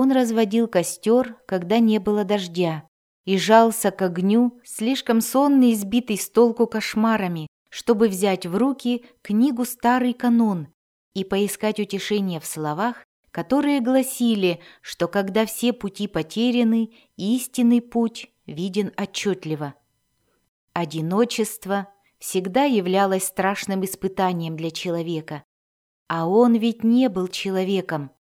Он разводил костер, когда не было дождя, и жался к огню, слишком сонный и сбитый с толку кошмарами, чтобы взять в руки книгу «Старый канон» и поискать утешение в словах, которые гласили, что когда все пути потеряны, истинный путь виден отчетливо. Одиночество всегда являлось страшным испытанием для человека, а он ведь не был человеком.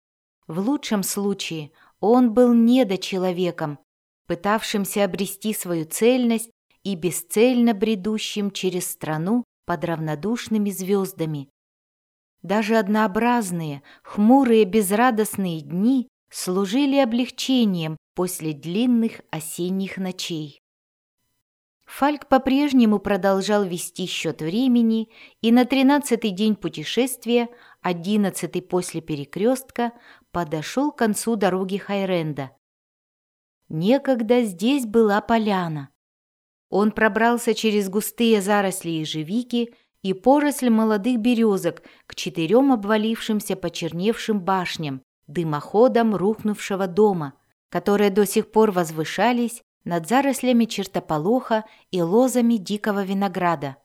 В лучшем случае он был недочеловеком, пытавшимся обрести свою цельность и бесцельно бредущим через страну под равнодушными звездами. Даже однообразные, хмурые, безрадостные дни служили облегчением после длинных осенних ночей. Фальк по-прежнему продолжал вести счет времени, и на тринадцатый день путешествия, одиннадцатый после перекрестка, подошел к концу дороги Хайренда. Некогда здесь была поляна. Он пробрался через густые заросли ежевики и поросль молодых березок к четырем обвалившимся почерневшим башням, дымоходам рухнувшего дома, которые до сих пор возвышались над зарослями чертополоха и лозами дикого винограда.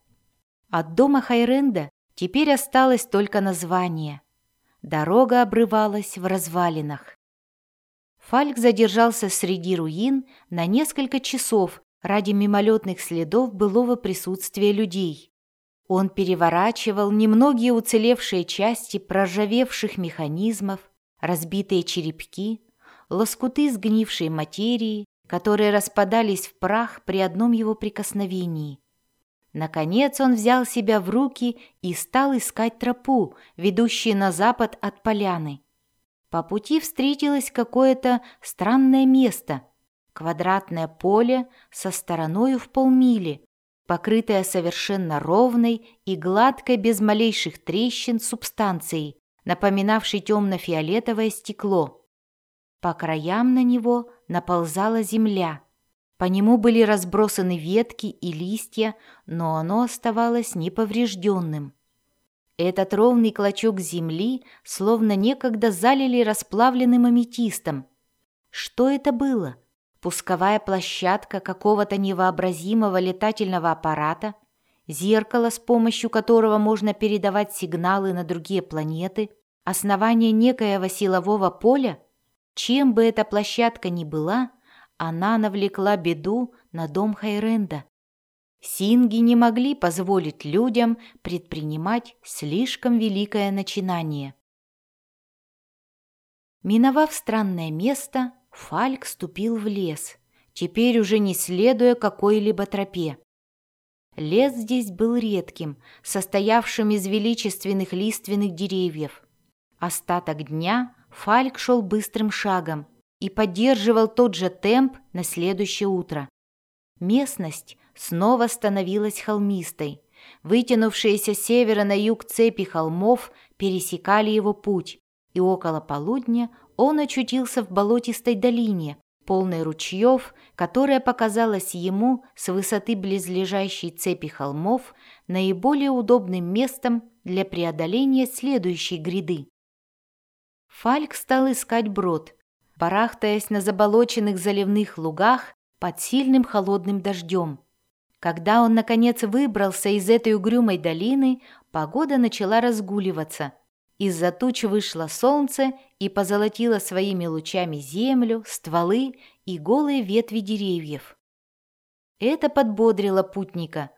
От дома Хайренда теперь осталось только название. Дорога обрывалась в развалинах. Фальк задержался среди руин на несколько часов ради мимолетных следов былого присутствия людей. Он переворачивал немногие уцелевшие части проржавевших механизмов, разбитые черепки, лоскуты сгнившей материи, которые распадались в прах при одном его прикосновении. Наконец он взял себя в руки и стал искать тропу, ведущую на запад от поляны. По пути встретилось какое-то странное место, квадратное поле со стороною в полмили, покрытое совершенно ровной и гладкой без малейших трещин субстанцией, напоминавшей темно-фиолетовое стекло. По краям на него наползала земля. По нему были разбросаны ветки и листья, но оно оставалось неповрежденным. Этот ровный клочок земли словно некогда залили расплавленным аметистом. Что это было? Пусковая площадка какого-то невообразимого летательного аппарата? Зеркало, с помощью которого можно передавать сигналы на другие планеты? Основание некоего силового поля? Чем бы эта площадка ни была, она навлекла беду на дом Хайренда. Синги не могли позволить людям предпринимать слишком великое начинание. Миновав странное место, Фальк ступил в лес, теперь уже не следуя какой-либо тропе. Лес здесь был редким, состоявшим из величественных лиственных деревьев. Остаток дня Фальк шел быстрым шагом и поддерживал тот же темп на следующее утро. Местность снова становилась холмистой. Вытянувшиеся с севера на юг цепи холмов пересекали его путь, и около полудня он очутился в болотистой долине, полной ручьев, которая показалась ему с высоты близлежащей цепи холмов наиболее удобным местом для преодоления следующей гряды. Фальк стал искать брод, барахтаясь на заболоченных заливных лугах под сильным холодным дождем. Когда он, наконец, выбрался из этой угрюмой долины, погода начала разгуливаться. Из-за туч вышло солнце и позолотило своими лучами землю, стволы и голые ветви деревьев. Это подбодрило путника.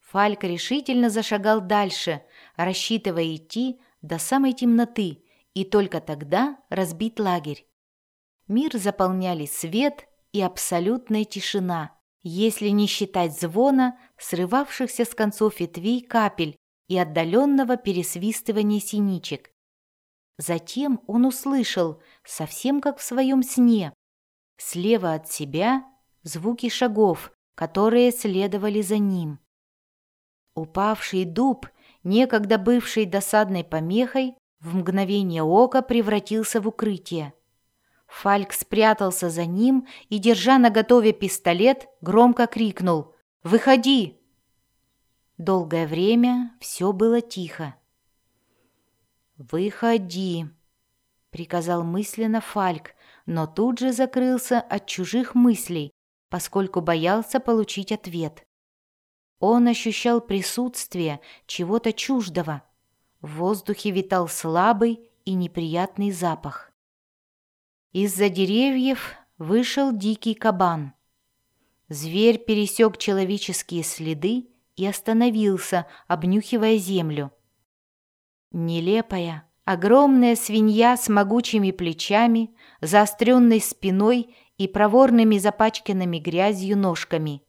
Фальк решительно зашагал дальше, рассчитывая идти до самой темноты и только тогда разбить лагерь. Мир заполняли свет и абсолютная тишина если не считать звона, срывавшихся с концов ветвей капель и отдаленного пересвистывания синичек. Затем он услышал, совсем как в своем сне, слева от себя звуки шагов, которые следовали за ним. Упавший дуб, некогда бывший досадной помехой, в мгновение ока превратился в укрытие. Фальк спрятался за ним и, держа наготове пистолет, громко крикнул «Выходи!». Долгое время все было тихо. «Выходи!» — приказал мысленно Фальк, но тут же закрылся от чужих мыслей, поскольку боялся получить ответ. Он ощущал присутствие чего-то чуждого. В воздухе витал слабый и неприятный запах. Из-за деревьев вышел дикий кабан. Зверь пересек человеческие следы и остановился, обнюхивая землю. Нелепая, огромная свинья с могучими плечами, заостренной спиной и проворными запачканными грязью ножками.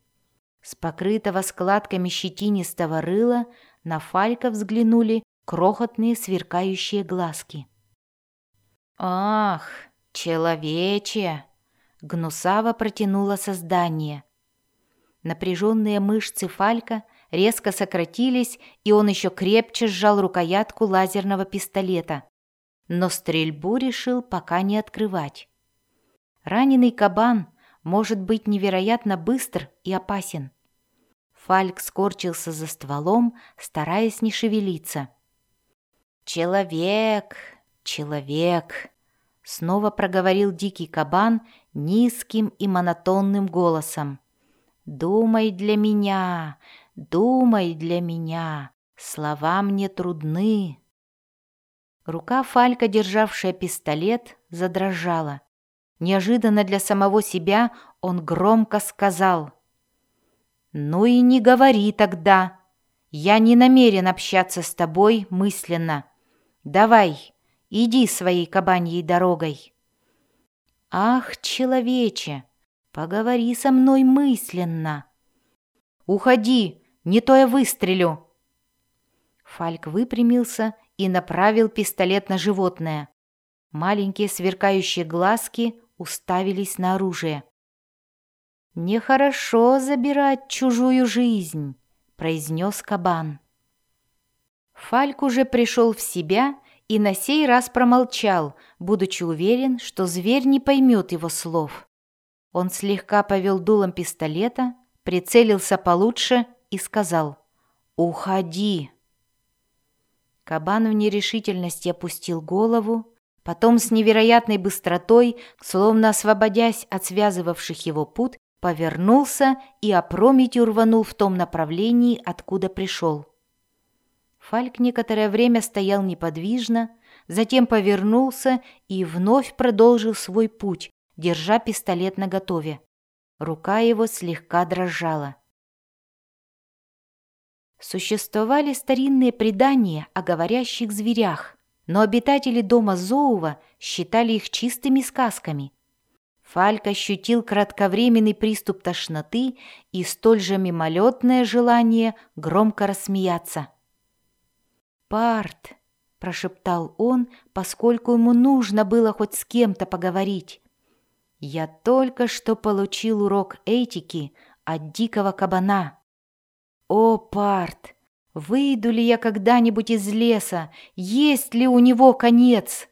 С покрытого складками щетинистого рыла на Фалька взглянули крохотные сверкающие глазки. «Ах, человече!» — гнусаво протянуло создание. Напряженные мышцы Фалька резко сократились, и он еще крепче сжал рукоятку лазерного пистолета. Но стрельбу решил пока не открывать. Раненый кабан может быть невероятно быстр и опасен. Фальк скорчился за стволом, стараясь не шевелиться. «Человек! Человек!» Снова проговорил дикий кабан низким и монотонным голосом. «Думай для меня, думай для меня, слова мне трудны». Рука Фалька, державшая пистолет, задрожала. Неожиданно для самого себя он громко сказал «Ну и не говори тогда. Я не намерен общаться с тобой мысленно. Давай, иди своей кабаньей дорогой». «Ах, человече, поговори со мной мысленно». «Уходи, не то я выстрелю». Фальк выпрямился и направил пистолет на животное. Маленькие сверкающие глазки уставились на оружие. «Нехорошо забирать чужую жизнь», — произнес кабан. Фальк уже пришел в себя и на сей раз промолчал, будучи уверен, что зверь не поймет его слов. Он слегка повел дулом пистолета, прицелился получше и сказал «Уходи». Кабан в нерешительности опустил голову, потом с невероятной быстротой, словно освободясь от связывавших его пут, повернулся и опрометью рванул в том направлении, откуда пришел. Фальк некоторое время стоял неподвижно, затем повернулся и вновь продолжил свой путь, держа пистолет наготове. Рука его слегка дрожала. Существовали старинные предания о говорящих зверях, но обитатели дома Зоува считали их чистыми сказками. Фальк ощутил кратковременный приступ тошноты и столь же мимолетное желание громко рассмеяться. «Парт!» – прошептал он, поскольку ему нужно было хоть с кем-то поговорить. «Я только что получил урок этики от дикого кабана. О, Парт! Выйду ли я когда-нибудь из леса? Есть ли у него конец?»